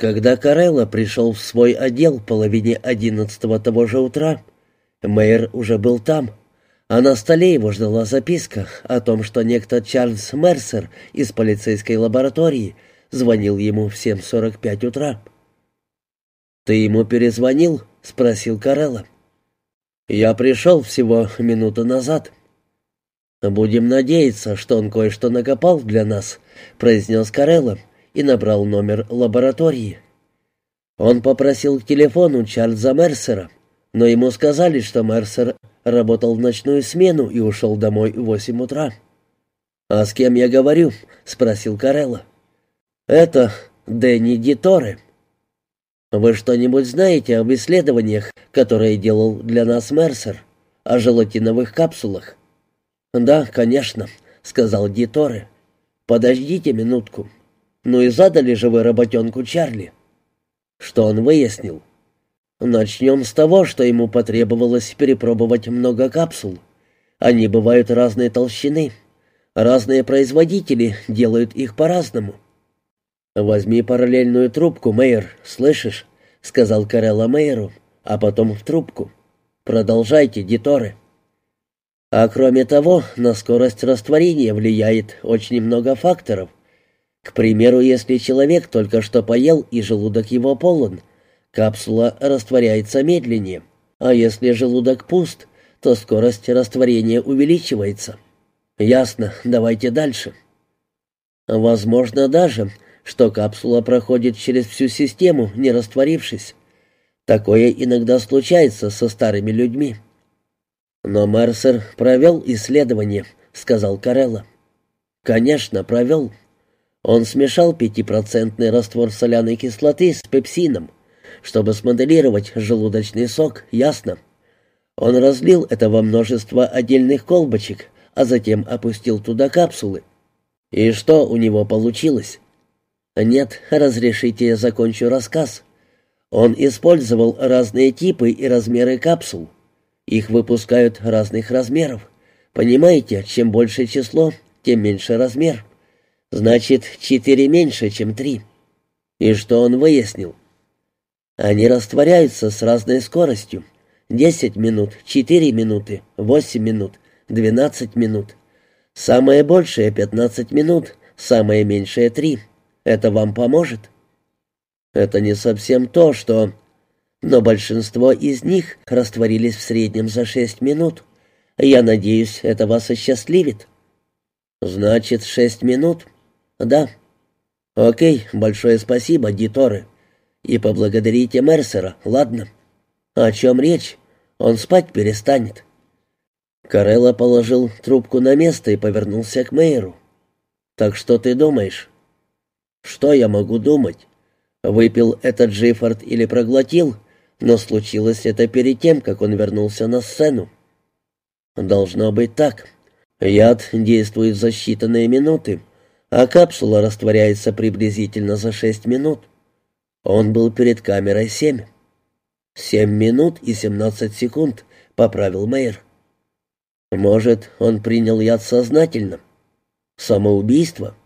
Когда Карелла пришел в свой отдел в половине одиннадцатого того же утра, мэр уже был там, а на столе его ждала записка о том, что некто Чарльз Мерсер из полицейской лаборатории звонил ему в 7.45 утра. «Ты ему перезвонил?» — спросил Карелла. «Я пришел всего минуту назад». «Будем надеяться, что он кое-что накопал для нас», — произнес Карелла и набрал номер лаборатории. Он попросил к телефону Чарльза Мерсера, но ему сказали, что Мерсер работал в ночную смену и ушел домой в восемь утра. «А с кем я говорю?» — спросил Карелла. «Это Дэнни Диторе». «Вы что-нибудь знаете об исследованиях, которые делал для нас Мерсер, о желатиновых капсулах?» «Да, конечно», — сказал Диторе. «Подождите минутку». «Ну и задали же вы работенку Чарли». Что он выяснил? Начнем с того, что ему потребовалось перепробовать много капсул. Они бывают разной толщины. Разные производители делают их по-разному. «Возьми параллельную трубку, Мэйр, слышишь?» — сказал Карелла Мэйру, а потом в трубку. «Продолжайте, Диторы». А кроме того, на скорость растворения влияет очень много факторов. К примеру, если человек только что поел и желудок его полон, капсула растворяется медленнее, а если желудок пуст, то скорость растворения увеличивается. Ясно, давайте дальше. Возможно даже, что капсула проходит через всю систему, не растворившись. Такое иногда случается со старыми людьми. Но Мерсер провел исследование, сказал Карелла. Конечно, провел. Он смешал пятипроцентный раствор соляной кислоты с пепсином, чтобы смоделировать желудочный сок, ясно. Он разлил это во множество отдельных колбочек, а затем опустил туда капсулы. И что у него получилось? Нет, разрешите я закончу рассказ. Он использовал разные типы и размеры капсул. Их выпускают разных размеров. Понимаете, чем больше число, тем меньше размер. Значит, четыре меньше, чем три. И что он выяснил? Они растворяются с разной скоростью. Десять минут, четыре минуты, восемь минут, двенадцать минут. Самое большее — пятнадцать минут, самое меньшее — три. Это вам поможет? Это не совсем то, что... Но большинство из них растворились в среднем за шесть минут. Я надеюсь, это вас осчастливит. Значит, шесть минут? «Да». «Окей, большое спасибо, Диторы. И поблагодарите Мерсера, ладно?» «О чем речь? Он спать перестанет». Карелла положил трубку на место и повернулся к Мейеру. «Так что ты думаешь?» «Что я могу думать? Выпил этот Джиффорд или проглотил, но случилось это перед тем, как он вернулся на сцену». «Должно быть так. Яд действует за считанные минуты, а капсула растворяется приблизительно за шесть минут. Он был перед камерой семь. «Семь минут и семнадцать секунд», — поправил Мэйр. «Может, он принял яд сознательно? Самоубийство?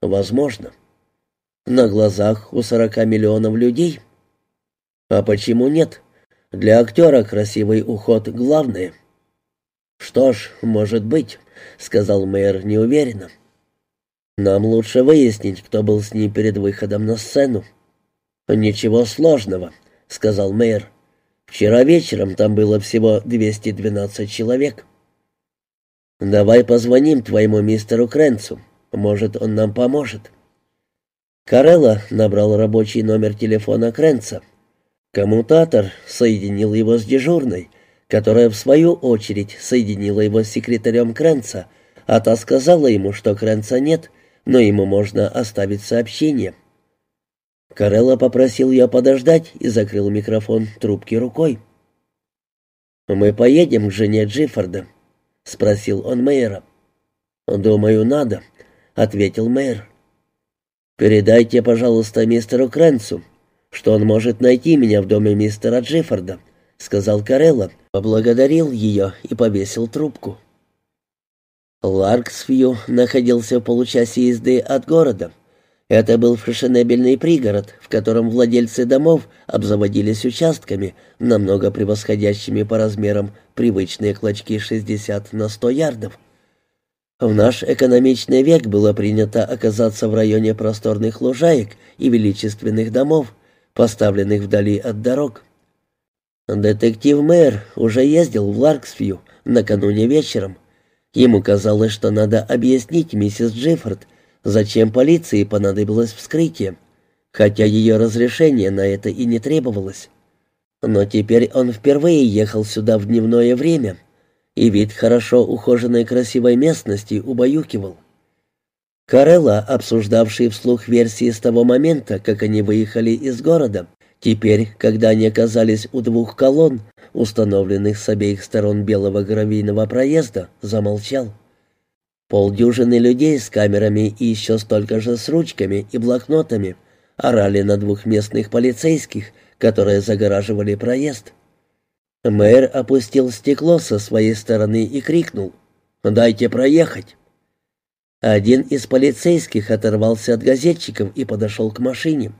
Возможно. На глазах у сорока миллионов людей? А почему нет? Для актера красивый уход главное». «Что ж, может быть», — сказал мэр неуверенно. Нам лучше выяснить, кто был с ним перед выходом на сцену. Ничего сложного, сказал мэр. Вчера вечером там было всего 212 человек. Давай позвоним твоему мистеру Кренцу. Может, он нам поможет. Карелла набрал рабочий номер телефона Кренца. Коммутатор соединил его с дежурной, которая в свою очередь соединила его с секретарем Кренца, а та сказала ему, что Кренца нет, но ему можно оставить сообщение. Карелла попросил ее подождать и закрыл микрофон трубки рукой. «Мы поедем к жене Джиффорда?» — спросил он мэра. «Думаю, надо», — ответил мэр. «Передайте, пожалуйста, мистеру Крэнсу, что он может найти меня в доме мистера Джиффорда», — сказал Карелла, поблагодарил ее и повесил трубку. Ларксвью находился в получасе езды от города. Это был фешенебельный пригород, в котором владельцы домов обзаводились участками, намного превосходящими по размерам привычные клочки 60 на 100 ярдов. В наш экономичный век было принято оказаться в районе просторных лужаек и величественных домов, поставленных вдали от дорог. Детектив Мэр уже ездил в Ларксвью накануне вечером. Ему казалось, что надо объяснить миссис Джиффорд, зачем полиции понадобилось вскрытие, хотя ее разрешение на это и не требовалось. Но теперь он впервые ехал сюда в дневное время, и вид хорошо ухоженной красивой местности убаюкивал. Карелла, обсуждавший вслух версии с того момента, как они выехали из города, теперь, когда они оказались у двух колонн, установленных с обеих сторон белого гравийного проезда, замолчал. Полдюжины людей с камерами и еще столько же с ручками и блокнотами орали на двух местных полицейских, которые загораживали проезд. Мэр опустил стекло со своей стороны и крикнул «Дайте проехать!». Один из полицейских оторвался от газетчиков и подошел к машине.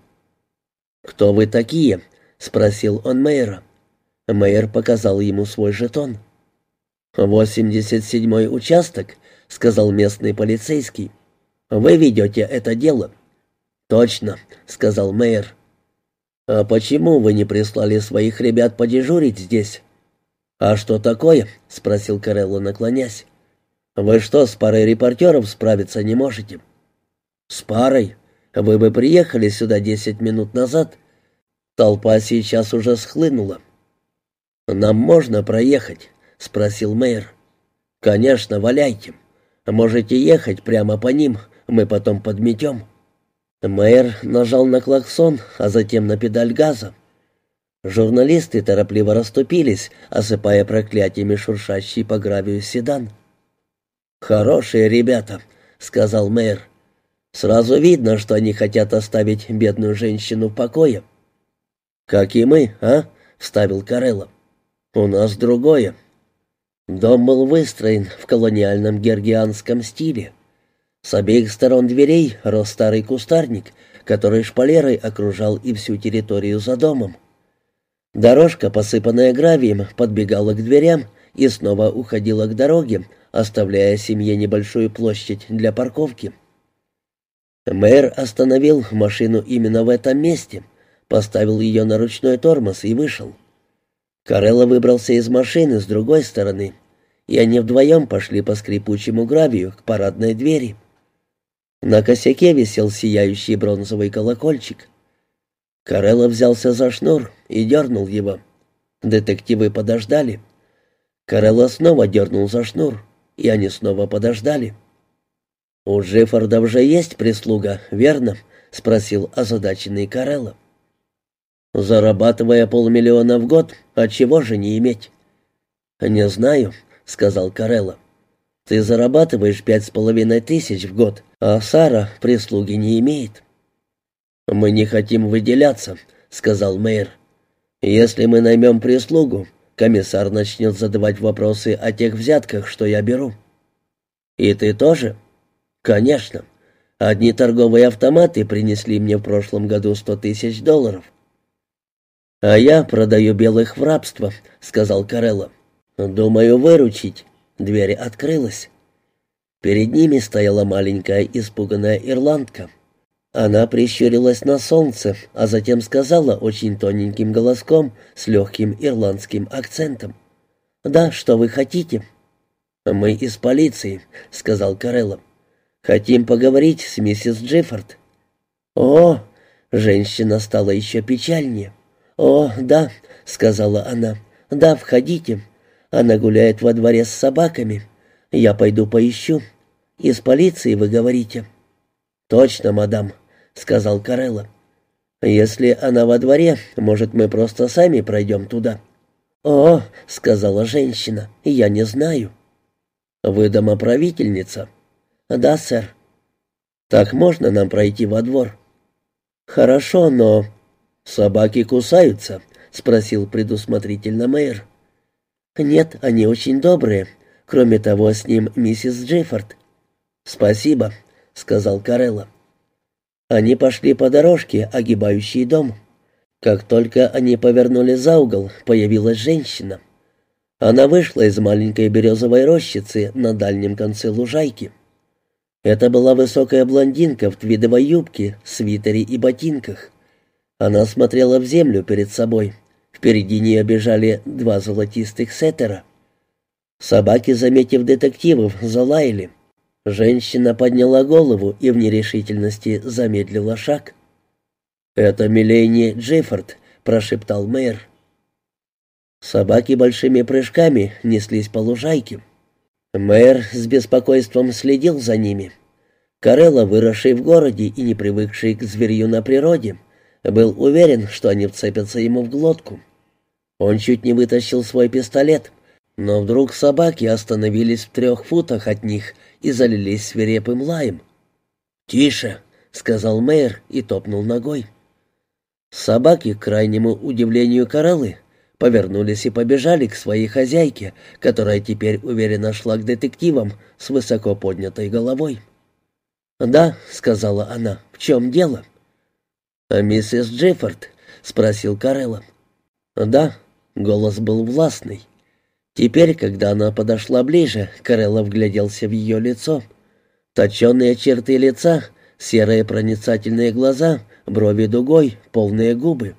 «Кто вы такие?» — спросил он мэра. Мэр показал ему свой жетон. «Восемьдесят седьмой участок», — сказал местный полицейский. «Вы ведете это дело». «Точно», — сказал мэр. «А почему вы не прислали своих ребят подежурить здесь?» «А что такое?» — спросил Карелло, наклонясь. «Вы что, с парой репортеров справиться не можете?» «С парой? Вы бы приехали сюда десять минут назад. Толпа сейчас уже схлынула». «Нам можно проехать?» — спросил мэр. «Конечно, валяйте. Можете ехать прямо по ним, мы потом подметем». Мэр нажал на клаксон, а затем на педаль газа. Журналисты торопливо расступились, осыпая проклятиями шуршащий по гравию седан. «Хорошие ребята», — сказал мэр. «Сразу видно, что они хотят оставить бедную женщину в покое». «Как и мы, а?» — вставил Карелло. «У нас другое. Дом был выстроен в колониальном гергианском стиле. С обеих сторон дверей рос старый кустарник, который шпалерой окружал и всю территорию за домом. Дорожка, посыпанная гравием, подбегала к дверям и снова уходила к дороге, оставляя семье небольшую площадь для парковки. Мэр остановил машину именно в этом месте, поставил ее на ручной тормоз и вышел. Карелла выбрался из машины с другой стороны, и они вдвоем пошли по скрипучему гравию к парадной двери. На косяке висел сияющий бронзовый колокольчик. Карелло взялся за шнур и дернул его. Детективы подождали. Карелло снова дернул за шнур, и они снова подождали. «У Джеффорда уже есть прислуга, верно?» — спросил озадаченный Карелло. «Зарабатывая полмиллиона в год, от чего же не иметь?» «Не знаю», — сказал Карелло. «Ты зарабатываешь пять с половиной тысяч в год, а Сара прислуги не имеет. «Мы не хотим выделяться», — сказал мэр. «Если мы наймем прислугу, комиссар начнет задавать вопросы о тех взятках, что я беру». «И ты тоже?» «Конечно. Одни торговые автоматы принесли мне в прошлом году сто тысяч долларов». «А я продаю белых в рабство», — сказал Карелло. «Думаю, выручить». Дверь открылась. Перед ними стояла маленькая испуганная ирландка. Она прищурилась на солнце, а затем сказала очень тоненьким голоском с легким ирландским акцентом. «Да, что вы хотите?» «Мы из полиции», — сказал Карелло. «Хотим поговорить с миссис Джиффорд». «О!» — женщина стала еще печальнее. «О, да», — сказала она. «Да, входите. Она гуляет во дворе с собаками. Я пойду поищу». «Из полиции, вы говорите?» «Точно, мадам», — сказал Карелло. «Если она во дворе, может, мы просто сами пройдем туда?» «О», — сказала женщина, — «я не знаю». «Вы домоправительница?» «Да, сэр». «Так можно нам пройти во двор?» «Хорошо, но...» «Собаки кусаются?» — спросил предусмотрительно мэр. «Нет, они очень добрые. Кроме того, с ним миссис Джеффорд. «Спасибо», — сказал Карелла. Они пошли по дорожке, огибающей дом. Как только они повернули за угол, появилась женщина. Она вышла из маленькой березовой рощицы на дальнем конце лужайки. Это была высокая блондинка в твидовой юбке, свитере и ботинках. Она смотрела в землю перед собой. Впереди нее бежали два золотистых сеттера. Собаки, заметив детективов, залаяли. Женщина подняла голову и в нерешительности замедлила шаг. «Это Милейни Джеффорд», — прошептал мэр. Собаки большими прыжками неслись по лужайке. Мэр с беспокойством следил за ними. Карелла, выросший в городе и не привыкший к зверью на природе, был уверен, что они вцепятся ему в глотку. Он чуть не вытащил свой пистолет, но вдруг собаки остановились в трех футах от них и залились свирепым лаем. «Тише!» — сказал мэр и топнул ногой. Собаки, к крайнему удивлению Кареллы, повернулись и побежали к своей хозяйке, которая теперь уверенно шла к детективам с высоко поднятой головой. «Да», — сказала она, — «в чем дело?» «А миссис Джеффорд?» — спросил Карелла. «Да», — голос был властный. Теперь, когда она подошла ближе, Карелла вгляделся в ее лицо. Точенные черты лица, серые проницательные глаза — брови дугой, полные губы.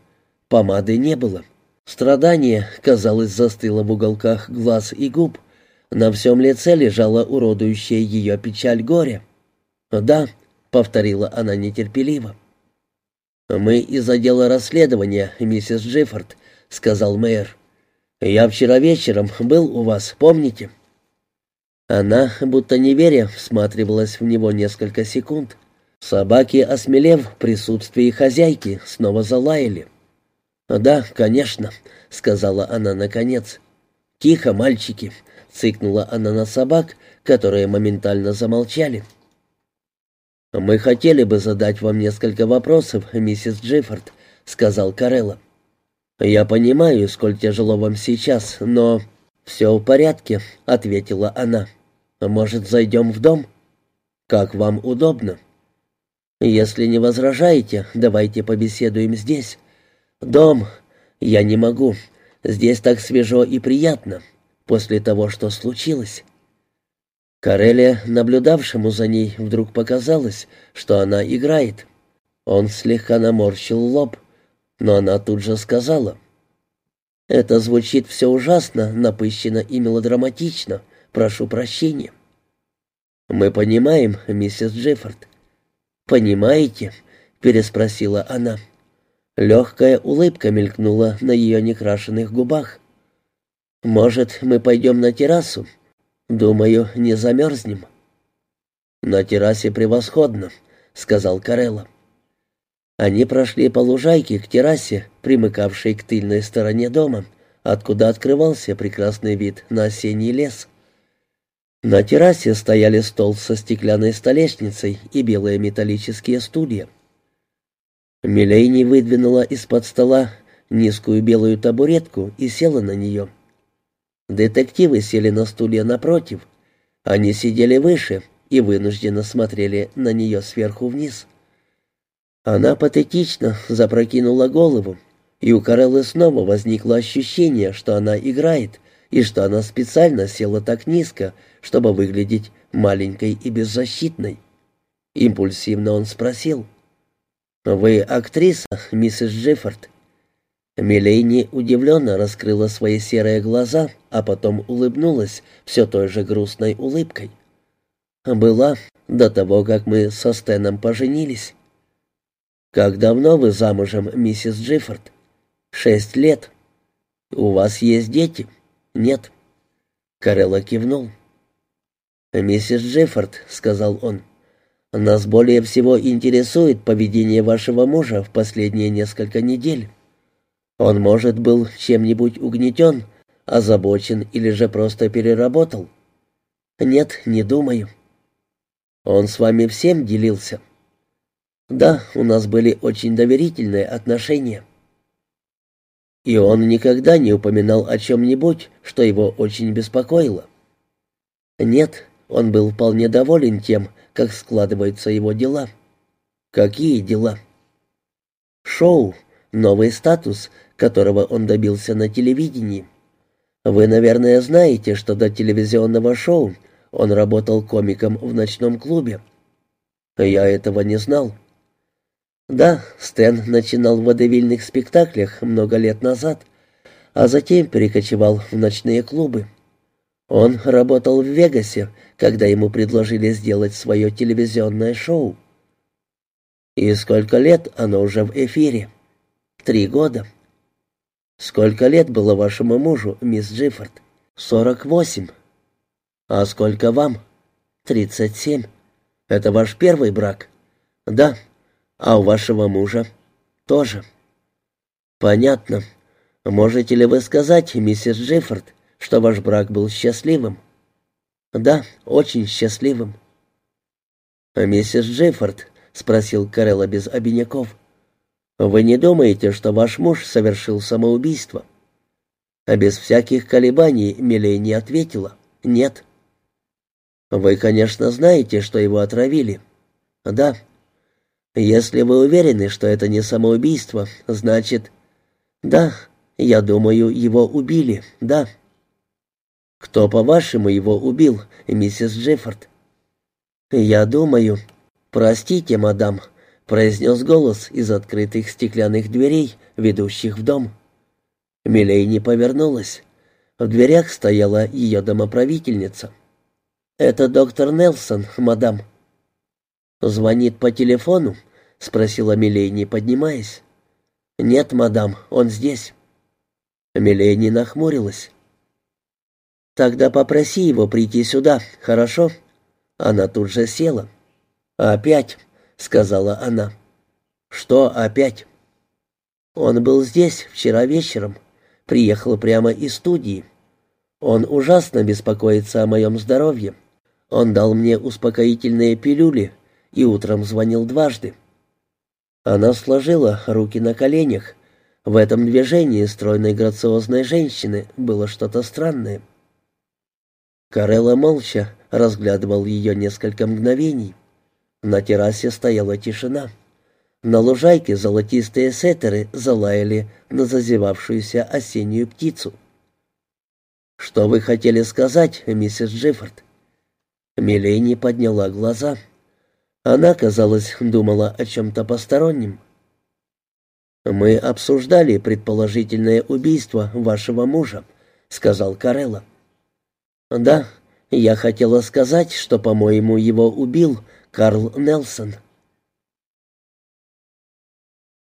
Помады не было. Страдание, казалось, застыло в уголках глаз и губ. На всем лице лежала уродующая ее печаль горя. «Да», — повторила она нетерпеливо. «Мы из отдела расследования, миссис Джиффорд», — сказал мэр. «Я вчера вечером был у вас, помните?» Она, будто не веря, всматривалась в него несколько секунд. Собаки, осмелев в присутствии хозяйки, снова залаяли. «Да, конечно», — сказала она наконец. «Тихо, мальчики», — цыкнула она на собак, которые моментально замолчали. «Мы хотели бы задать вам несколько вопросов, миссис Джиффорд», — сказал Карелла. «Я понимаю, сколь тяжело вам сейчас, но...» «Все в порядке», — ответила она. «Может, зайдем в дом?» «Как вам удобно». «Если не возражаете, давайте побеседуем здесь. Дом. Я не могу. Здесь так свежо и приятно. После того, что случилось». Карелия, наблюдавшему за ней, вдруг показалось, что она играет. Он слегка наморщил лоб, но она тут же сказала. «Это звучит все ужасно, напыщенно и мелодраматично. Прошу прощения». «Мы понимаем, миссис Джеффорд. «Понимаете?» — переспросила она. Легкая улыбка мелькнула на ее некрашенных губах. «Может, мы пойдем на террасу? Думаю, не замерзнем». «На террасе превосходно», — сказал Карелла. Они прошли по лужайке к террасе, примыкавшей к тыльной стороне дома, откуда открывался прекрасный вид на осенний лес. На террасе стояли стол со стеклянной столешницей и белые металлические стулья. Милейни выдвинула из-под стола низкую белую табуретку и села на нее. Детективы сели на стулья напротив. Они сидели выше и вынужденно смотрели на нее сверху вниз. Она патетично запрокинула голову, и у Кареллы снова возникло ощущение, что она играет, и что она специально села так низко, чтобы выглядеть маленькой и беззащитной. Импульсивно он спросил. «Вы актриса, миссис Джеффорд?» Милейни удивленно раскрыла свои серые глаза, а потом улыбнулась все той же грустной улыбкой. «Была до того, как мы со Стеном поженились». «Как давно вы замужем, миссис Джиффорд?» «Шесть лет». «У вас есть дети?» «Нет». Карелла кивнул. «Миссис Джеффорд», — сказал он, — «нас более всего интересует поведение вашего мужа в последние несколько недель. Он, может, был чем-нибудь угнетен, озабочен или же просто переработал?» «Нет, не думаю». «Он с вами всем делился?» «Да, у нас были очень доверительные отношения». И он никогда не упоминал о чем-нибудь, что его очень беспокоило. Нет, он был вполне доволен тем, как складываются его дела. «Какие дела?» «Шоу. Новый статус, которого он добился на телевидении. Вы, наверное, знаете, что до телевизионного шоу он работал комиком в ночном клубе». «Я этого не знал». «Да, Стэн начинал в водевильных спектаклях много лет назад, а затем перекочевал в ночные клубы. Он работал в Вегасе, когда ему предложили сделать свое телевизионное шоу. И сколько лет оно уже в эфире? Три года. Сколько лет было вашему мужу, мисс Джиффорд? Сорок восемь. А сколько вам? Тридцать семь. Это ваш первый брак? Да. А у вашего мужа? Тоже. Понятно. Можете ли вы сказать, миссис Джиффорд, что ваш брак был счастливым?» «Да, очень счастливым». «А миссис Джеффорд?» — спросил Карелла без обиняков. «Вы не думаете, что ваш муж совершил самоубийство?» А без всяких колебаний Милей не ответила. «Нет». «Вы, конечно, знаете, что его отравили?» «Да». «Если вы уверены, что это не самоубийство, значит...» «Да, я думаю, его убили, да». «Кто, по-вашему, его убил, миссис Джеффорд?» «Я думаю...» «Простите, мадам», — произнес голос из открытых стеклянных дверей, ведущих в дом. Милей не повернулась. В дверях стояла ее домоправительница. «Это доктор Нелсон, мадам». «Звонит по телефону?» — спросила Милей, не поднимаясь. «Нет, мадам, он здесь». Милей не нахмурилась. «Тогда попроси его прийти сюда, хорошо?» Она тут же села. «Опять», — сказала она. «Что опять?» «Он был здесь вчера вечером. Приехал прямо из студии. Он ужасно беспокоится о моем здоровье. Он дал мне успокоительные пилюли и утром звонил дважды». Она сложила руки на коленях. В этом движении стройной грациозной женщины было что-то странное. Карелла молча разглядывал ее несколько мгновений. На террасе стояла тишина. На лужайке золотистые сетеры залаяли на зазевавшуюся осеннюю птицу. «Что вы хотели сказать, миссис Джиффорд?» Милени подняла глаза. Она, казалось, думала о чем-то постороннем. «Мы обсуждали предположительное убийство вашего мужа», — сказал Карелла. «Да, я хотела сказать, что, по-моему, его убил Карл Нелсон».